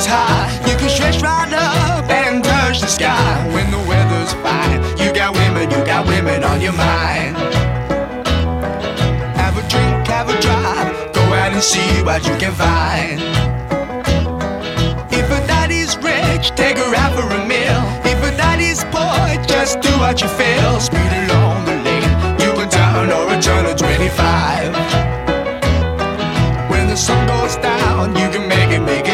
is you can stretch right up and touch the sky. When the weather's fine, you got women, you got women on your mind. Have a drink, have a drive, go out and see what you can find. If a daddy's rich, take her out for a meal. If a daddy's poor, just do what you feel. Speed along the lane, you can turn or a turn of 25. When the sun goes down, you can make it, make it.